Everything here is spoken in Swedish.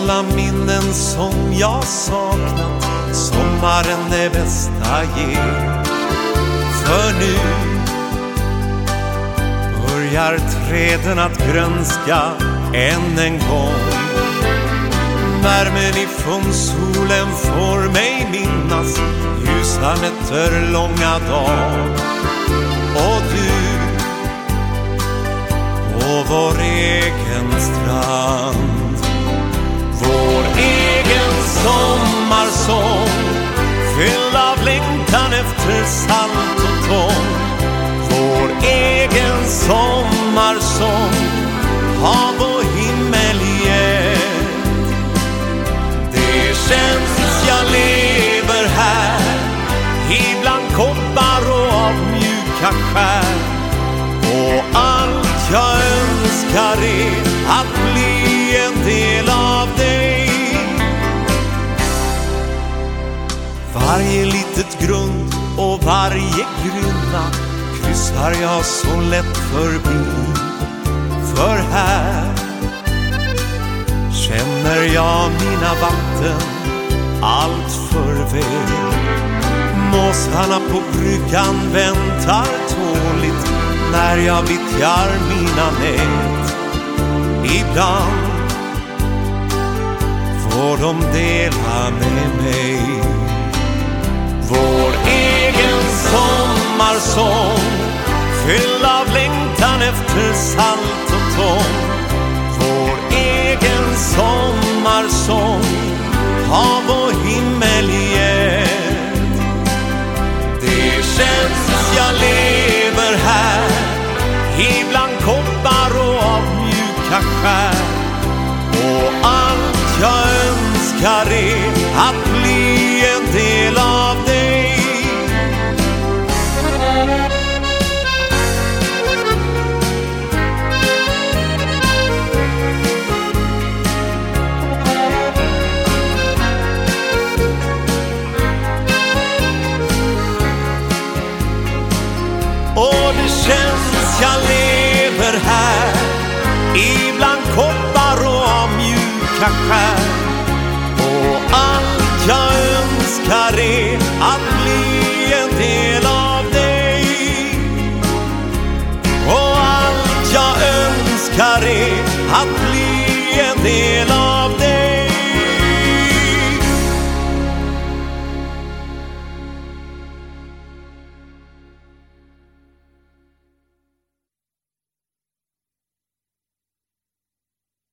alla minnen som jag saknat. Sommaren det bästa ger För nu börjar träden att grönska än en gång. Värmen ifrån solen får mig minnas ljusa nätter, långa dagar. Och du på vår egen strand. Fylld av längtan efter salt och tång. Vår egen sommarsång hav och himmel i ett Det känns jag lever här ibland koppar och av mjuka skär. Och allt jag önskar är att och varje grynna kryssar jag så lätt förbi. För här känner jag mina vatten allt för väl. Måsarna på bryggan väntar tåligt när jag vittjar mina nät. Ibland får de dela med mig. Sång fylld av längtan efter salt och tång. Vår egen sommarsång hav och himmel i Det känns jag lever här ibland koppar och av mjuka skär. känns jag lever här ibland koppar och mjuka skär. Och allt jag önskar är att bli en del av dig. Och allt jag önskar är att bli en del av dig.